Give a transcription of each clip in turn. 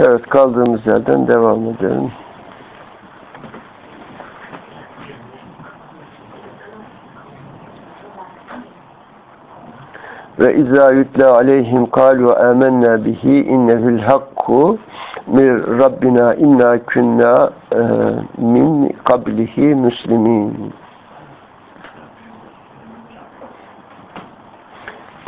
Evet kaldığımız yerden devam edelim. Ve izâ yütle aleyhim kâlu âmennâ bihi innehül hakku min Rabbina inna kunna e, min kablihi müslimin.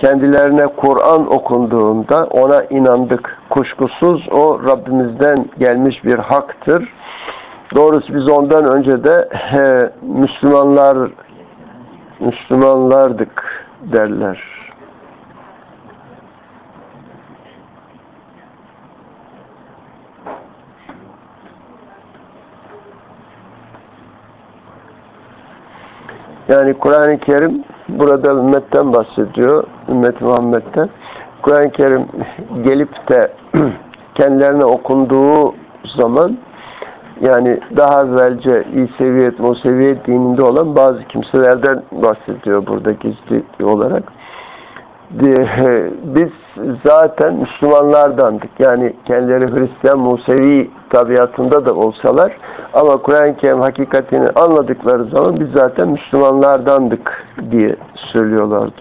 Kendilerine Kur'an okunduğunda ona inandık. Kuşkusuz o Rabbimizden gelmiş bir haktır. Doğrusu biz ondan önce de he, Müslümanlar Müslümanlardık derler. Yani Kur'an-ı Kerim burada ümmetten bahsediyor. Ümmet Muhammed'den. Kur'an-ı Kerim gelip de kendilerine okunduğu zaman yani daha evvelce İseviyet, Museviyet dininde olan bazı kimselerden bahsediyor burada gizli olarak. Biz zaten Müslümanlardandık. Yani kendileri Hristiyan, Musevi tabiatında da olsalar ama Kur'an-ı Kerim hakikatini anladıkları zaman biz zaten Müslümanlardandık diye söylüyorlardı.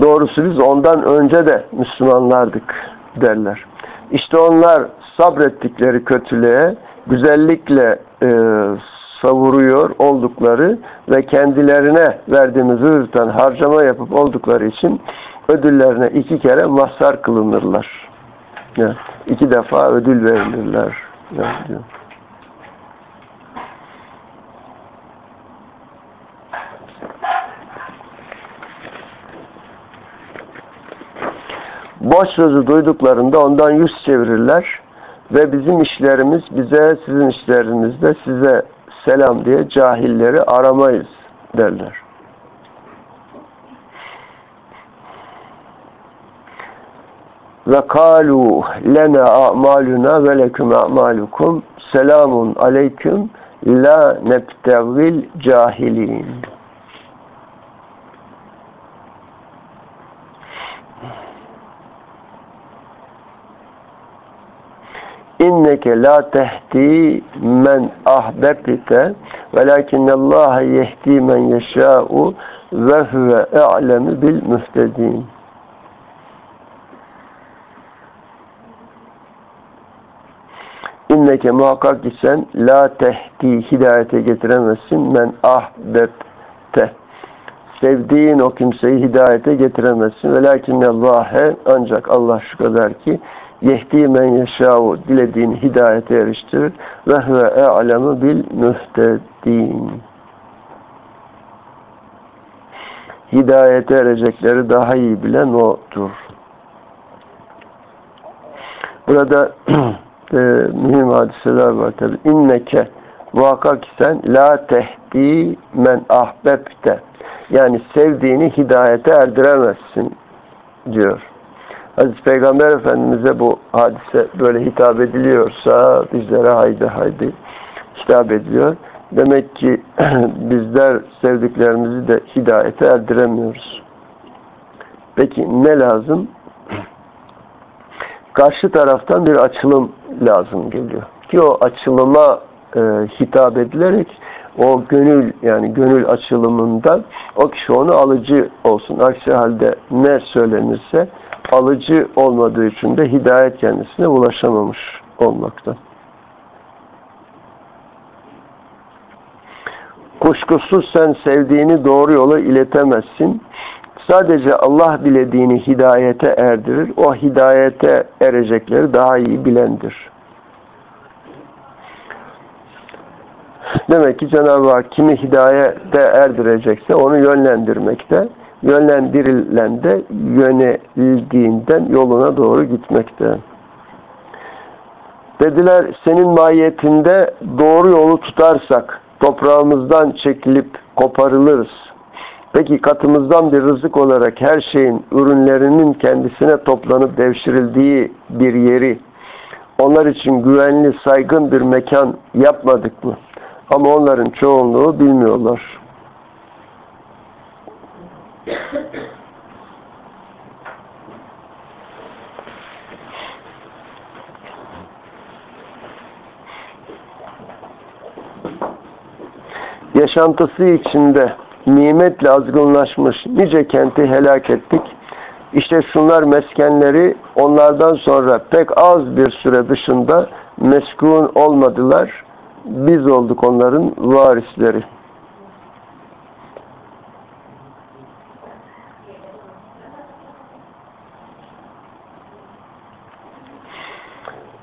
Doğrusu biz ondan önce de Müslümanlardık derler. İşte onlar sabrettikleri kötülüğe güzellikle e, savuruyor oldukları ve kendilerine verdiğimiz rızıktan harcama yapıp oldukları için ödüllerine iki kere mahzar kılınırlar. Yani iki defa ödül verilirler. Yani diyor. Boş sözü duyduklarında ondan yüz çevirirler ve bizim işlerimiz bize, sizin işleriniz de size selam diye cahilleri aramayız derler. Ve kalu lena a'maluna ve leküm a'malukum selamun aleyküm la nebtevil cahilin. inneke la tehdi men ahbebte velakinnallâhe yehdi men yeşâ'u ve huve e'lemi bil mühtedin. İnneke muhakkak ki sen la tehdi hidayete getiremezsin men ahbebte. Sevdiğin o kimseyi hidayete getiremezsin. Velakinnallâhe ancak Allah şu kadar ki yehdi men yeşâ'u dilediğini hidayete eriştirir ve huve e'lemu bil mühtedin. Hidayete erecekleri daha iyi bilen odur. Burada e, mühim hadiseler var tabi. İnneke muhakkak sen la tehdi men ahbebte yani sevdiğini hidayete erdiremezsin diyor. Aziz Peygamber Efendimiz'e bu hadise böyle hitap ediliyorsa bizlere haydi haydi hitap ediliyor. Demek ki bizler sevdiklerimizi de hidayete erdiremiyoruz. Peki ne lazım? Karşı taraftan bir açılım lazım geliyor. Ki o açılıma e, hitap edilerek o gönül yani gönül açılımından o kişi onu alıcı olsun. Aksi halde ne söylenirse alıcı olmadığı için de hidayet kendisine ulaşamamış olmakta. Kuşkusuz sen sevdiğini doğru yola iletemezsin. Sadece Allah dilediğini hidayete erdirir. O hidayete erecekleri daha iyi bilendir. Demek ki Cenab-ı Hak kimi hidayete erdirecekse onu yönlendirmekte yönlendirilen de yöneldiğinden yoluna doğru gitmekte. Dediler senin mahiyetinde doğru yolu tutarsak toprağımızdan çekilip koparılırız. Hakikatimizden bir rızık olarak her şeyin ürünlerinin kendisine toplanıp devşirildiği bir yeri onlar için güvenli, saygın bir mekan yapmadık mı? Ama onların çoğunluğu bilmiyorlar. Yaşantısı içinde nimetle azgınlaşmış nice kenti helak ettik. İşte şunlar meskenleri onlardan sonra pek az bir süre dışında meskun olmadılar. Biz olduk onların varisleri.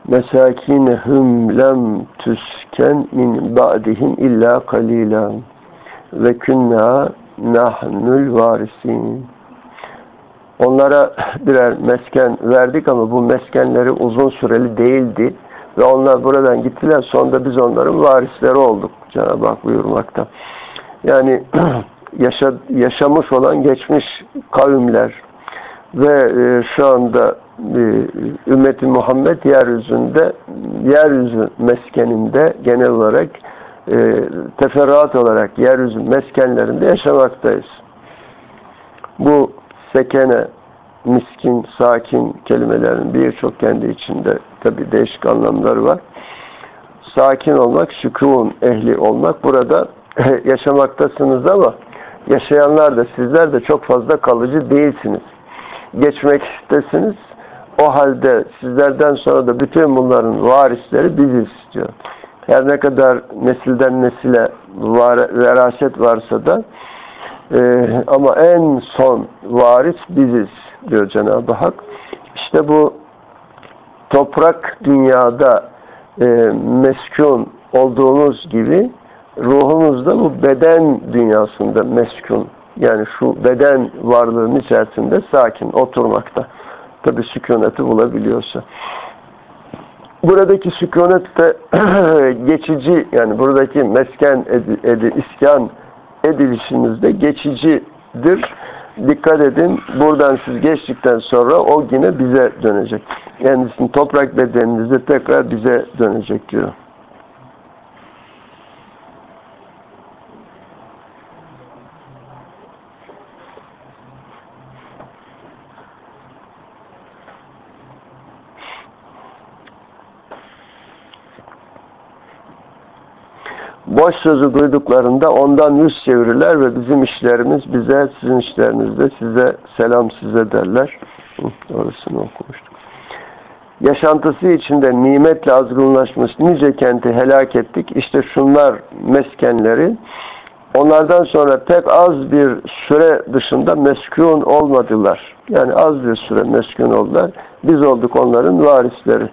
mesakinehum lem tüsken min ba'dihim illa kalila ve künna nahnul varisin. Onlara birer mesken verdik ama bu meskenleri uzun süreli değildi. Ve onlar buradan gittiler. Sonra biz onların varisleri olduk. Cenab-ı Hak buyurmakta. Yani yaşa, yaşamış olan geçmiş kavimler ve e, şu anda e, ümmeti Muhammed yeryüzünde yeryüzü meskeninde genel olarak e, teferruat olarak yeryüzü meskenlerinde yaşamaktayız. Bu sekene, miskin, sakin kelimelerin birçok kendi içinde tabi değişik anlamları var. Sakin olmak, sükun ehli olmak. Burada yaşamaktasınız ama yaşayanlar da sizler de çok fazla kalıcı değilsiniz. Geçmek istesiniz. O halde sizlerden sonra da bütün bunların varisleri biziz diyor. Her ne kadar nesilden nesile var, veraset varsa da e, ama en son varis biziz diyor Cenab-ı Hak. İşte bu toprak dünyada e, meskun olduğumuz gibi ruhumuz da bu beden dünyasında meskun. Yani şu beden varlığının içerisinde sakin oturmakta. Tabi sükuneti bulabiliyorsa. Buradaki sükunet de geçici yani buradaki mesken edi, edi, iskan edilişimizde geçicidir. Dikkat edin buradan siz geçtikten sonra o yine bize dönecek. Sizin toprak bedeninizde tekrar bize dönecek diyor. Boş sözü duyduklarında ondan yüz çevirirler ve bizim işlerimiz bize, sizin işleriniz de size selam size derler. Orasını okumuştuk. Yaşantısı içinde nimetle azgınlaşmış nice kenti helak ettik. İşte şunlar meskenleri. Onlardan sonra pek az bir süre dışında meskun olmadılar. Yani az bir süre meskun oldular. Biz olduk onların varisleri.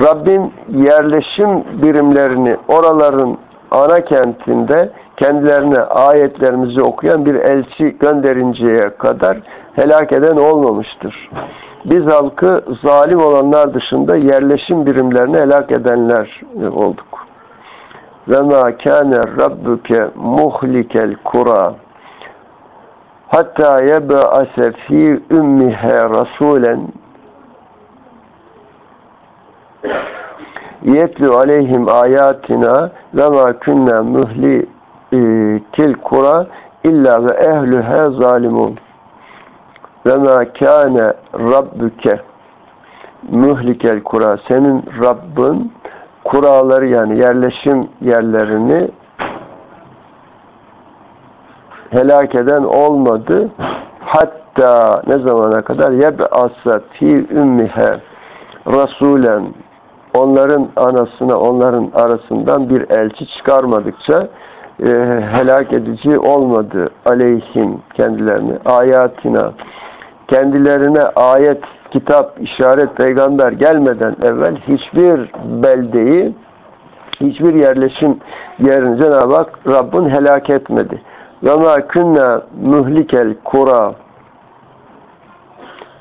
Rabbim yerleşim birimlerini oraların ana kentinde kendilerine ayetlerimizi okuyan bir elçi gönderinceye kadar helak eden olmamıştır. Biz halkı zalim olanlar dışında yerleşim birimlerini helak edenler olduk. Ve ma kâne rabbuke muhlikel kura hatta yeb'ase fi ummiha rasulen yetlu aleyhim ayatina ve ma kunna muhli kil kura illa ve ehlühe zalimun. Ve ma kâne rabbuke muhlikel kura senin Rabbin kuraları yani yerleşim yerlerini helak eden olmadı. Hatta ne zamana kadar? Yeb'asa fi ümmihe rasulen onların anasına, onların arasından bir elçi çıkarmadıkça e, helak edici olmadı aleyhim kendilerini. Ayatina kendilerine ayet, kitap, işaret, peygamber gelmeden evvel hiçbir beldeyi, hiçbir yerleşim yerini Cenab-ı Hak Rabbin helak etmedi. Ma kunna muhlikel kura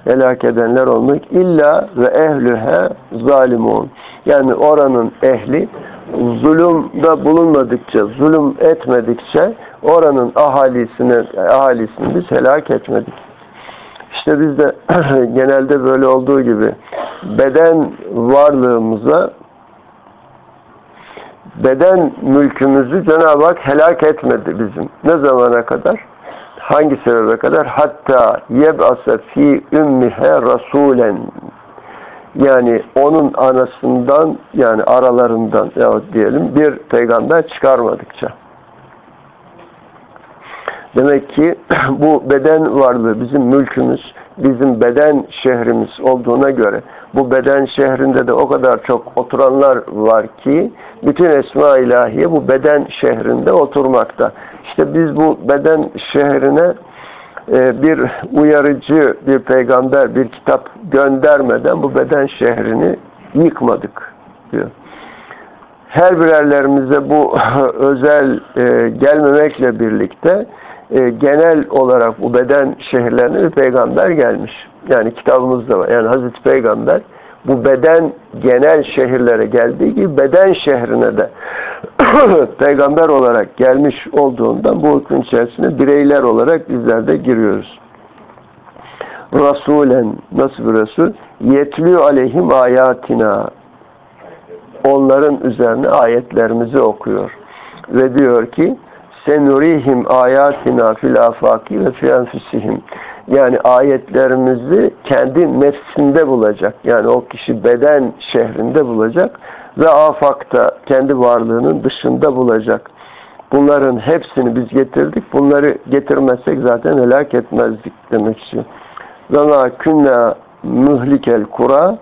helak edenler olmak illa ve ehlühe zalimun. Yani oranın ehli zulümde bulunmadıkça, zulüm etmedikçe oranın ahalisini, ahalisini biz helak etmedik. İşte biz de genelde böyle olduğu gibi beden varlığımıza beden mülkümüzü Cenab-ı Hak helak etmedi bizim. Ne zamana kadar? Hangi sebebe kadar? Hatta yeb'ase fi ümmihe rasulen yani onun anasından yani aralarından ya diyelim bir peygamber çıkarmadıkça. Demek ki bu beden varlığı bizim mülkümüz, bizim beden şehrimiz olduğuna göre bu beden şehrinde de o kadar çok oturanlar var ki bütün esma ilahiye bu beden şehrinde oturmakta. İşte biz bu beden şehrine e, bir uyarıcı, bir peygamber, bir kitap göndermeden bu beden şehrini yıkmadık diyor. Her birerlerimize bu özel e, gelmemekle birlikte e, genel olarak bu beden şehirlerine bir peygamber gelmiş. Yani kitabımızda var. Yani Hazreti Peygamber bu beden genel şehirlere geldiği gibi beden şehrine de peygamber olarak gelmiş olduğundan bu hükmün içerisine bireyler olarak bizler de giriyoruz. Rasulen nasıl bir Resul? Yetlü aleyhim ayatina onların üzerine ayetlerimizi okuyor. Ve diyor ki senurihim ayatina fil afaki ve fi enfusihim. Yani ayetlerimizi kendi nefsinde bulacak. Yani o kişi beden şehrinde bulacak ve afakta kendi varlığının dışında bulacak. Bunların hepsini biz getirdik. Bunları getirmezsek zaten helak etmezdik demek için. Ma künna mühlikel kura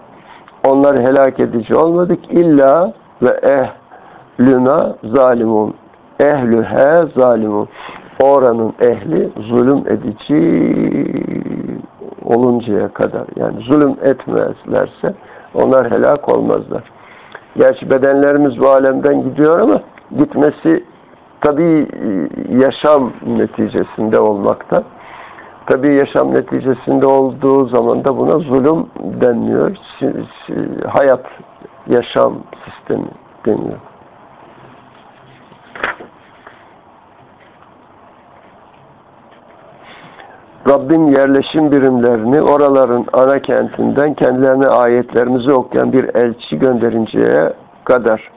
onları helak edici olmadık. İlla ve ehlüna zalimun ehlühe zalimun. Oranın ehli zulüm edici oluncaya kadar. Yani zulüm etmezlerse onlar helak olmazlar. Gerçi bedenlerimiz bu alemden gidiyor ama gitmesi tabi yaşam neticesinde olmakta. Tabi yaşam neticesinde olduğu zaman da buna zulüm denmiyor. Hayat, yaşam sistemi deniyor. Rabbim yerleşim birimlerini oraların ana kentinden kendilerine ayetlerimizi okuyan bir elçi gönderinceye kadar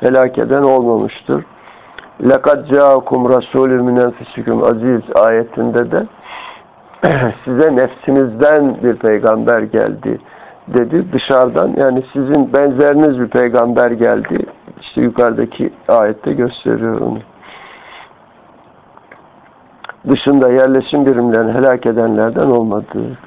helak eden olmamıştır. لَقَدْ جَاءَكُمْ رَسُولٌ مِنْ اَنْفِسِكُمْ aziz ayetinde de size nefsinizden bir peygamber geldi dedi. Dışarıdan yani sizin benzeriniz bir peygamber geldi. İşte yukarıdaki ayette gösteriyor onu dışında yerleşim birimlerini helak edenlerden olmadık.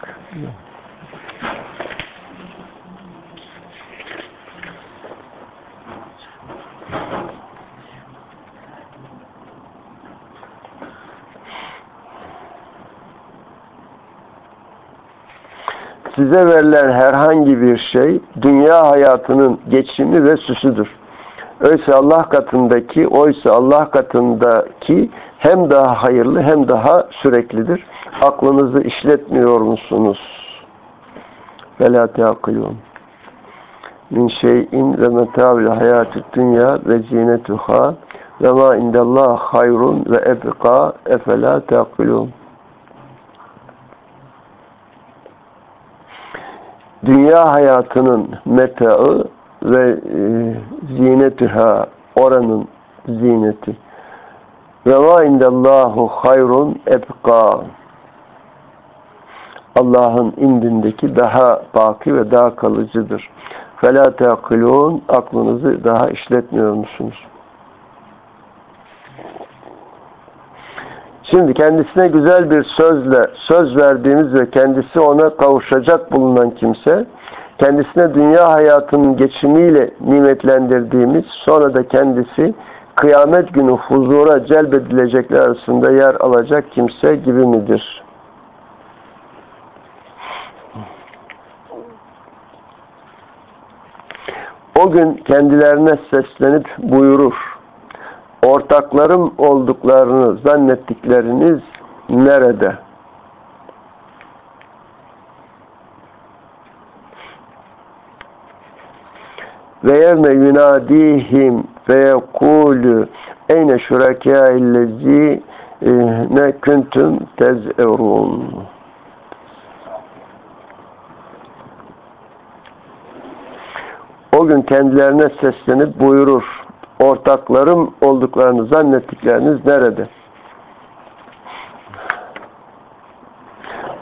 Size verilen herhangi bir şey dünya hayatının geçimi ve süsüdür. Oysa Allah katındaki, oysa Allah katındaki hem daha hayırlı hem daha süreklidir. Aklınızı işletmiyor musunuz? Ve la min şeyin ve metavil hayatü dünya ve zinetuha ve ma indallah hayrun ve ebka efela teakilun Dünya hayatının metaı ve e, zinetüha oranın zineti ve ma indallahu hayrun ebqa Allah'ın indindeki daha baki ve daha kalıcıdır. فَلَا تَعْقِلُونَ Aklınızı daha işletmiyor musunuz? Şimdi kendisine güzel bir sözle söz verdiğimiz ve kendisi ona kavuşacak bulunan kimse kendisine dünya hayatının geçimiyle nimetlendirdiğimiz sonra da kendisi kıyamet günü huzura celbedilecekler arasında yer alacak kimse gibi midir? O gün kendilerine seslenip buyurur. Ortaklarım olduklarını zannettikleriniz nerede? ve yevme yunadihim ve yekulu eyne şurakâillezî ne kuntum tez'erûn o gün kendilerine seslenip buyurur ortaklarım olduklarını zannettikleriniz nerede?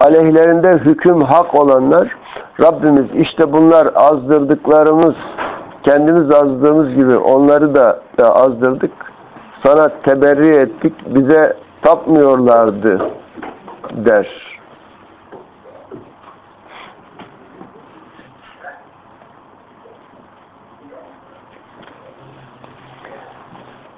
aleyhlerinde hüküm hak olanlar Rabbimiz işte bunlar azdırdıklarımız kendimiz azdığımız gibi onları da azdırdık. Sana teberri ettik. Bize tapmıyorlardı der.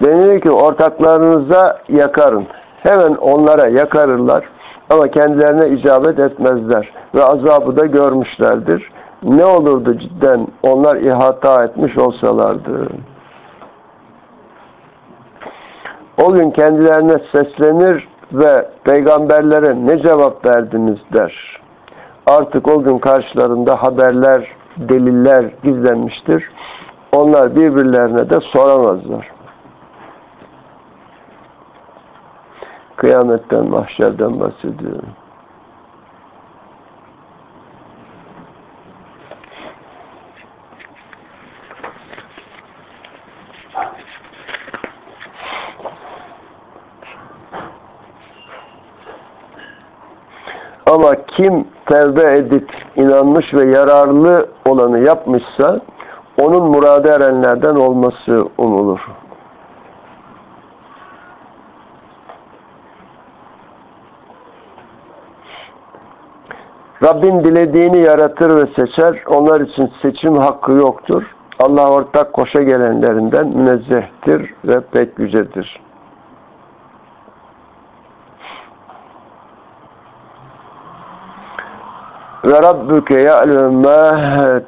Deniyor ki ortaklarınıza yakarın. Hemen onlara yakarırlar ama kendilerine icabet etmezler ve azabı da görmüşlerdir. Ne olurdu cidden onlar ihata etmiş olsalardı. O gün kendilerine seslenir ve peygamberlere ne cevap verdiniz der. Artık o gün karşılarında haberler, deliller gizlenmiştir. Onlar birbirlerine de soramazlar. Kıyametten, mahşerden bahsediyorum. Ama kim tevbe edip inanmış ve yararlı olanı yapmışsa onun murad erenlerden olması umulur. Rabbin dilediğini yaratır ve seçer. Onlar için seçim hakkı yoktur. Allah ortak koşa gelenlerinden münezzehtir ve pek yücedir. Ve rabbuke ya'lemu ma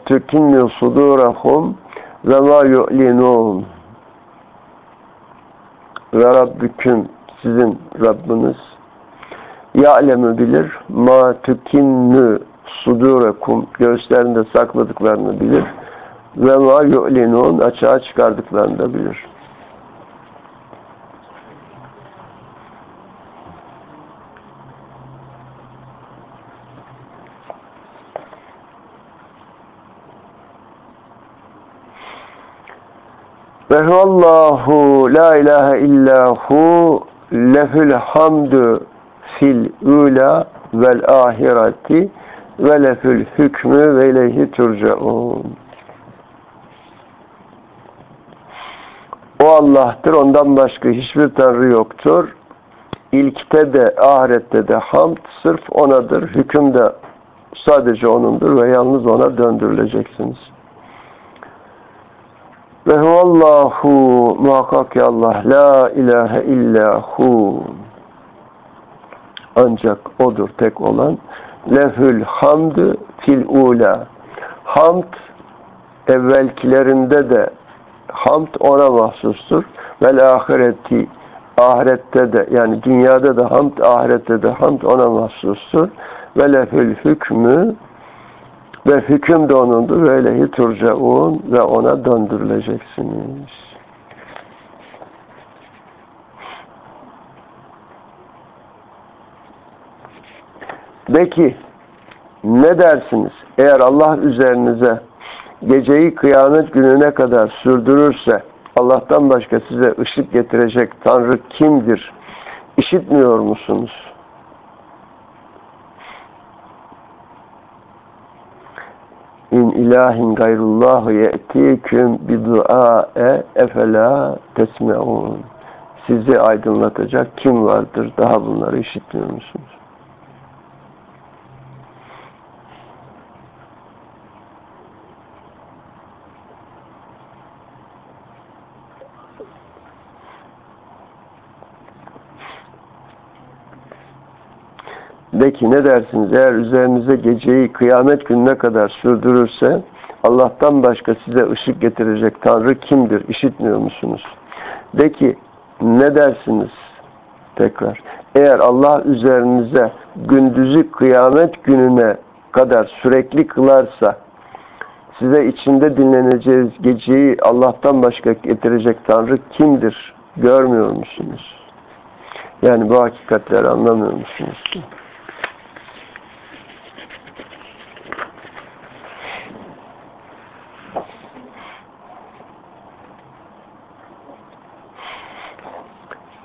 tukinnu sudurahum ve ma yu'linun. Ve rabbüküm sizin Rabbiniz ya'lemu bilir ma tukinnu sudurekum göğüslerinde sakladıklarını bilir ve ma yu'linun açığa çıkardıklarını da bilir. Ve huvallahu la ilahe illahu lehül hamdü fil ula vel ahireti ve lefül hükmü ve ileyhi turcaun. O Allah'tır. Ondan başka hiçbir tanrı yoktur. İlkte de ahirette de hamd sırf O'nadır. Hüküm de sadece O'nundur ve yalnız O'na döndürüleceksiniz. Ve huvallahu muhakkak ki Allah la ilahe illahu ancak odur tek olan lehül hamdü fil ula. Hamd evvelkilerinde de hamd ona mahsustur. Vel ahireti ahirette de yani dünyada da hamd ahirette de hamd ona mahsustur. Ve lehül hükmü ve hüküm de onundur ve lehi turcaun ve ona döndürüleceksiniz. De ne dersiniz? Eğer Allah üzerinize geceyi kıyamet gününe kadar sürdürürse Allah'tan başka size ışık getirecek Tanrı kimdir? İşitmiyor musunuz? İn ilahin gayrullahu ye'tiküm bidu'a'e efela tesme'un. Sizi aydınlatacak kim vardır? Daha bunları işitmiyor musunuz? De ki ne dersiniz eğer üzerinize geceyi kıyamet gününe kadar sürdürürse Allah'tan başka size ışık getirecek Tanrı kimdir? İşitmiyor musunuz? De ki ne dersiniz? Tekrar. Eğer Allah üzerinize gündüzü kıyamet gününe kadar sürekli kılarsa size içinde dinleneceğiz geceyi Allah'tan başka getirecek Tanrı kimdir? Görmüyor musunuz? Yani bu hakikatleri anlamıyor musunuz?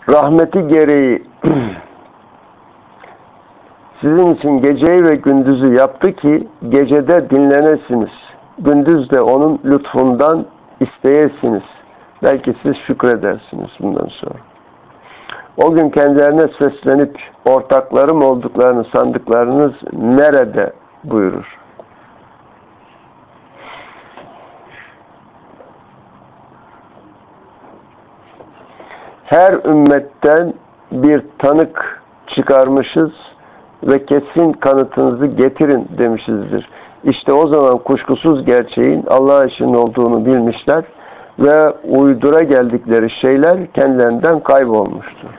Rahmeti gereği sizin için geceyi ve gündüzü yaptı ki gecede dinlenesiniz. Gündüz de onun lütfundan isteyesiniz. Belki siz şükredersiniz bundan sonra. O gün kendilerine seslenip ortaklarım olduklarını sandıklarınız nerede buyurur. Her ümmetten bir tanık çıkarmışız ve kesin kanıtınızı getirin demişizdir. İşte o zaman kuşkusuz gerçeğin Allah işinin olduğunu bilmişler ve uydura geldikleri şeyler kendilerinden kaybolmuştur.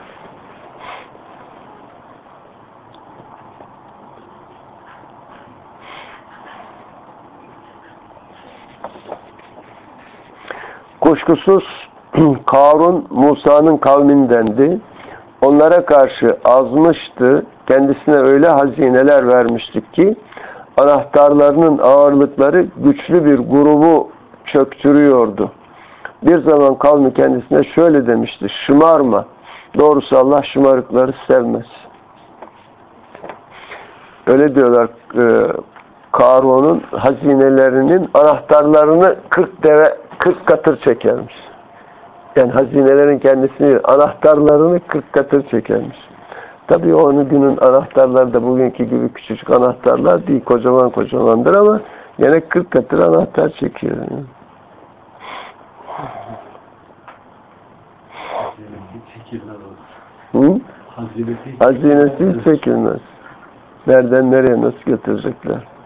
Kuşkusuz Karun Musa'nın kavmindendi. Onlara karşı azmıştı. Kendisine öyle hazineler vermiştik ki anahtarlarının ağırlıkları güçlü bir grubu çöktürüyordu. Bir zaman kavmi kendisine şöyle demişti. Şımarma. Doğrusu Allah şımarıkları sevmez. Öyle diyorlar e, Karun'un hazinelerinin anahtarlarını 40 deve 40 katır çekermiş. Yani hazinelerin kendisini, anahtarlarını 40 katır çekermiş. Tabii onun günün anahtarları da bugünkü gibi küçücük anahtarlar değil, kocaman kocamandır ama yine 40 katır anahtar çekiyor. Yani. Hı? Hazinesi çekilmez. Nereden nereye nasıl götürecekler?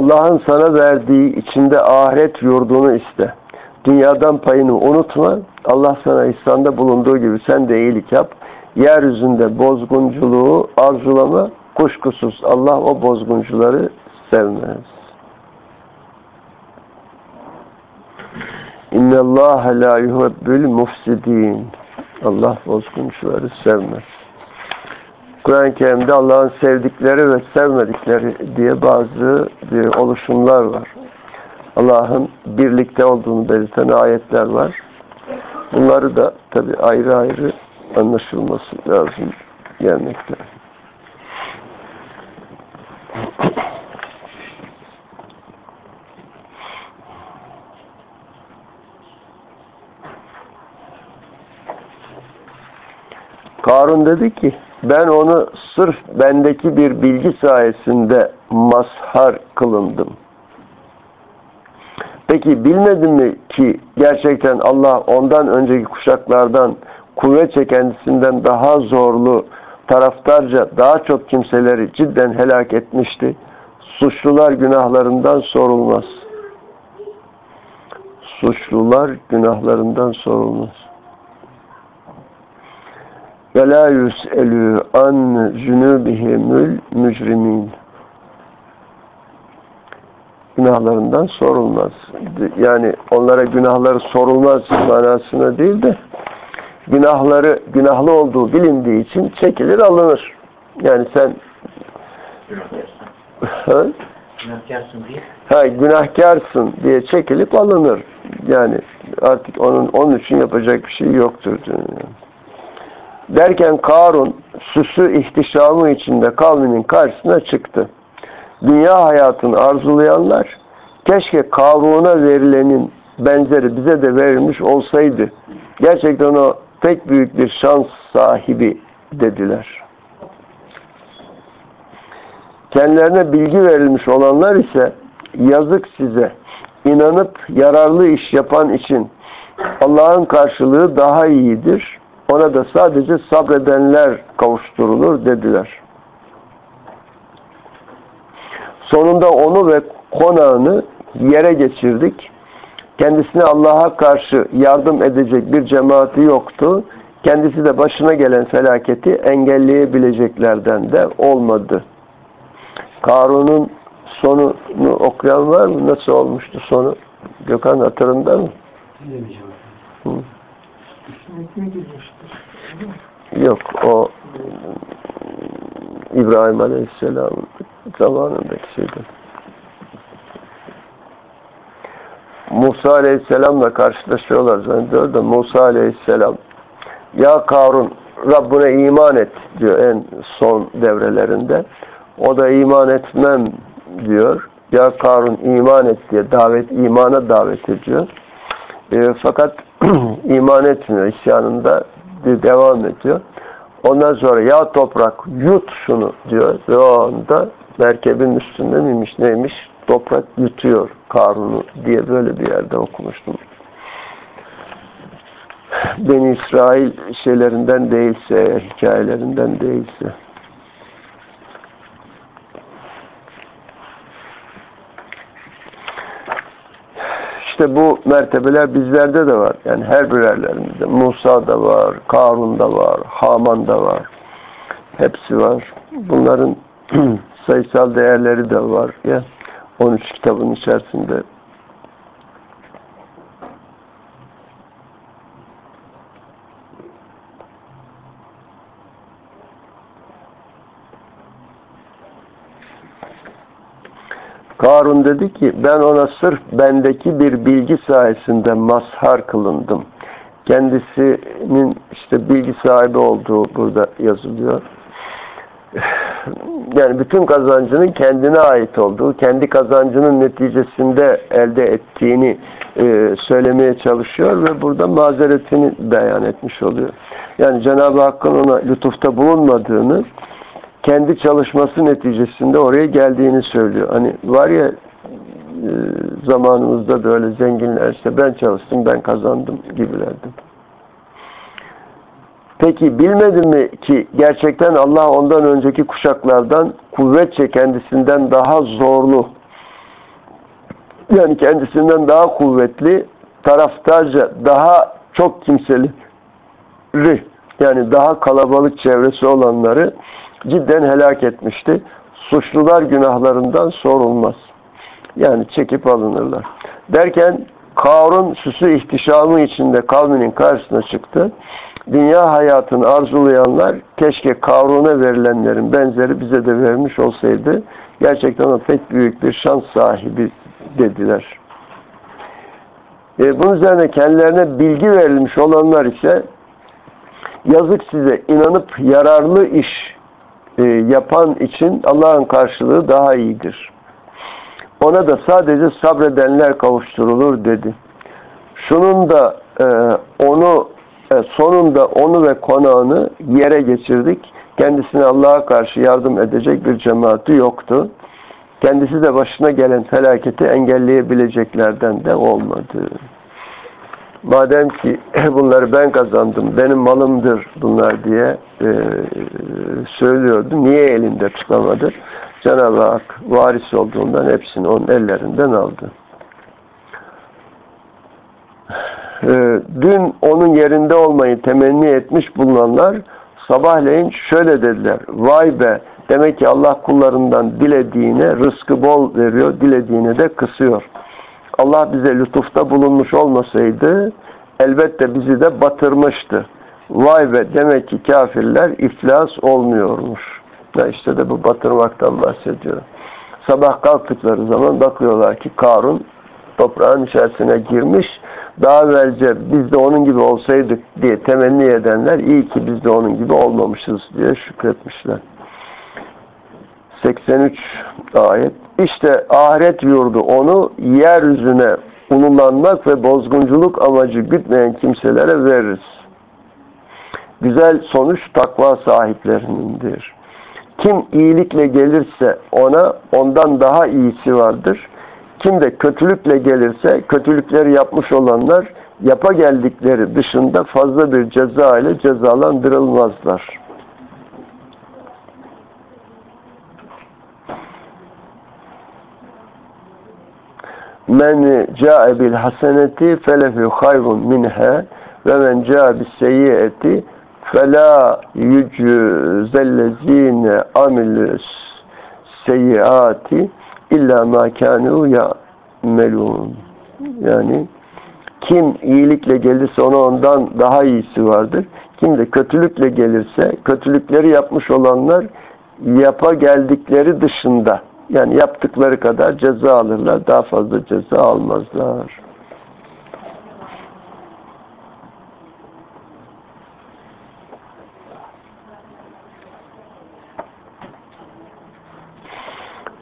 Allah'ın sana verdiği içinde ahiret yurdunu iste. Dünyadan payını unutma. Allah sana İslam'da bulunduğu gibi sen de iyilik yap. Yeryüzünde bozgunculuğu arzulama. Kuşkusuz Allah o bozguncuları sevmez. İnne Allah la yuhibbül mufsidin. Allah bozguncuları sevmez. Kur'an-ı Kerim'de Allah'ın sevdikleri ve sevmedikleri diye bazı bir oluşumlar var. Allah'ın birlikte olduğunu belirten ayetler var. Bunları da tabi ayrı ayrı anlaşılması lazım gelmekte. Karun dedi ki ben onu sırf bendeki bir bilgi sayesinde mazhar kılındım. Peki bilmedin mi ki gerçekten Allah ondan önceki kuşaklardan kuvvetçe kendisinden daha zorlu taraftarca daha çok kimseleri cidden helak etmişti. Suçlular günahlarından sorulmaz. Suçlular günahlarından sorulmaz. Ve la yus'elü an zünubihimül mücrimin. Günahlarından sorulmaz. Yani onlara günahları sorulmaz manasına değil de günahları günahlı olduğu bilindiği için çekilir alınır. Yani sen ha? Günahkarsın diye. Ha, günahkarsın diye çekilip alınır. Yani artık onun onun için yapacak bir şey yoktur. Yani. Derken Karun süsü ihtişamı içinde kavminin karşısına çıktı. Dünya hayatını arzulayanlar keşke Karun'a verilenin benzeri bize de verilmiş olsaydı. Gerçekten o pek büyük bir şans sahibi dediler. Kendilerine bilgi verilmiş olanlar ise yazık size inanıp yararlı iş yapan için Allah'ın karşılığı daha iyidir. Ona da sadece sabredenler kavuşturulur dediler. Sonunda onu ve konağını yere geçirdik. Kendisine Allah'a karşı yardım edecek bir cemaati yoktu. Kendisi de başına gelen felaketi engelleyebileceklerden de olmadı. Karun'un sonunu okuyan var mı? Nasıl olmuştu sonu? Gökhan hatırında mı? Hı. Yok o İbrahim Aleyhisselam zamanındaki şeydi. Musa Aleyhisselam'la karşılaşıyorlar zannediyor da Musa Aleyhisselam ya Karun Rabbine iman et diyor en son devrelerinde. O da iman etmem diyor. Ya Karun iman et diye davet, imana davet ediyor. E, fakat iman etmiyor. İsyanında devam ediyor. Ondan sonra ya toprak yut şunu diyor. Ve o anda merkebin üstünde miymiş neymiş? Toprak yutuyor Karun'u diye böyle bir yerde okumuştum. Beni İsrail şeylerinden değilse, hikayelerinden değilse. İşte bu mertebeler bizlerde de var. Yani her birerlerimizde. Musa da var, Karun da var, Haman da var. Hepsi var. Bunların sayısal değerleri de var. Ya 13 kitabın içerisinde Karun dedi ki ben ona sırf bendeki bir bilgi sayesinde mazhar kılındım. Kendisinin işte bilgi sahibi olduğu burada yazılıyor. Yani bütün kazancının kendine ait olduğu, kendi kazancının neticesinde elde ettiğini e, söylemeye çalışıyor ve burada mazeretini beyan etmiş oluyor. Yani Cenab-ı Hakk'ın ona lütufta bulunmadığını, kendi çalışması neticesinde oraya geldiğini söylüyor. Hani var ya e, zamanımızda böyle zenginler işte ben çalıştım ben kazandım gibilerdi. Peki bilmedi mi ki gerçekten Allah ondan önceki kuşaklardan kuvvetçe kendisinden daha zorlu yani kendisinden daha kuvvetli taraftarca daha çok kimseli yani daha kalabalık çevresi olanları cidden helak etmişti. Suçlular günahlarından sorulmaz. Yani çekip alınırlar. Derken Karun süsü ihtişamı içinde kavminin karşısına çıktı. Dünya hayatını arzulayanlar keşke Karun'a verilenlerin benzeri bize de vermiş olsaydı gerçekten o pek büyük bir şans sahibi dediler. E, bunun üzerine kendilerine bilgi verilmiş olanlar ise yazık size inanıp yararlı iş e, yapan için Allah'ın karşılığı daha iyidir. Ona da sadece sabredenler kavuşturulur dedi. Şunun da e, onu e, sonunda onu ve konağını yere geçirdik. Kendisine Allah'a karşı yardım edecek bir cemaati yoktu. Kendisi de başına gelen felaketi engelleyebileceklerden de olmadı. Madem ki bunları ben kazandım, benim malımdır bunlar diye e, söylüyordu. Niye elinde tutamadı? Cenab-ı Hak varis olduğundan hepsini onun ellerinden aldı. E, dün onun yerinde olmayı temenni etmiş bulunanlar sabahleyin şöyle dediler. Vay be! Demek ki Allah kullarından dilediğine rızkı bol veriyor, dilediğine de kısıyor. Allah bize lütufta bulunmuş olmasaydı elbette bizi de batırmıştı. Vay be demek ki kafirler iflas olmuyormuş. Ya işte de bu batırmaktan bahsediyor. Sabah kalktıkları zaman bakıyorlar ki Karun toprağın içerisine girmiş. Daha evvelce biz de onun gibi olsaydık diye temenni edenler iyi ki biz de onun gibi olmamışız diye şükretmişler. 83 ayet. İşte ahiret yurdu onu yeryüzüne ululanmak ve bozgunculuk amacı gütmeyen kimselere veririz. Güzel sonuç takva sahiplerinindir. Kim iyilikle gelirse ona ondan daha iyisi vardır. Kim de kötülükle gelirse kötülükleri yapmış olanlar yapa geldikleri dışında fazla bir ceza ile cezalandırılmazlar. Men ca'e bil haseneti felehu hayrun minha ve men ca'e bis seyyiati fela yüczellezine amilus seyyiati illa ma kanu ya'melun. Yani kim iyilikle gelirse ona ondan daha iyisi vardır. Kim de kötülükle gelirse kötülükleri yapmış olanlar yapa geldikleri dışında yani yaptıkları kadar ceza alırlar. Daha fazla ceza almazlar.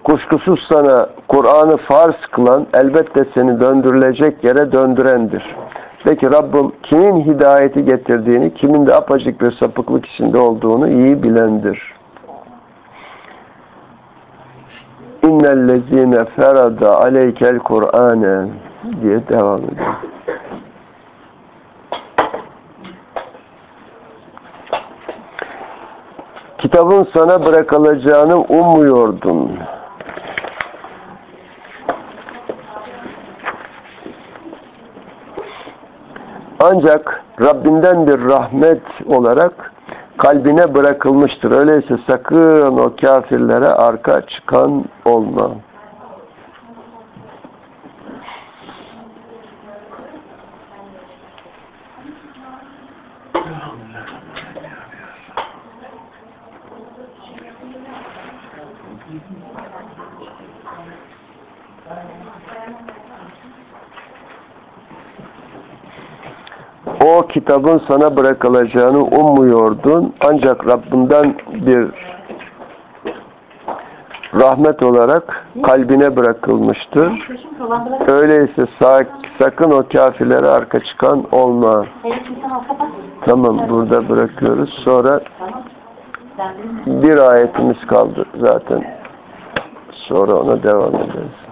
Kuşkusuz sana Kur'an'ı farz kılan elbette seni döndürülecek yere döndürendir. Peki Rabbim kimin hidayeti getirdiğini, kimin de apacık bir sapıklık içinde olduğunu iyi bilendir. İnnellezine ferada aleykel Kur'ane diye devam ediyor. Kitabın sana bırakılacağını ummuyordun. Ancak Rabbinden bir rahmet olarak kalbine bırakılmıştır. Öyleyse sakın o kafirlere arka çıkan olma. O kitabın sana bırakılacağını ummuyordun. Ancak Rabbinden bir rahmet olarak kalbine bırakılmıştır. Öyleyse sak- sakın o kafirlere arka çıkan olma. Tamam burada bırakıyoruz. Sonra bir ayetimiz kaldı zaten. Sonra ona devam ederiz.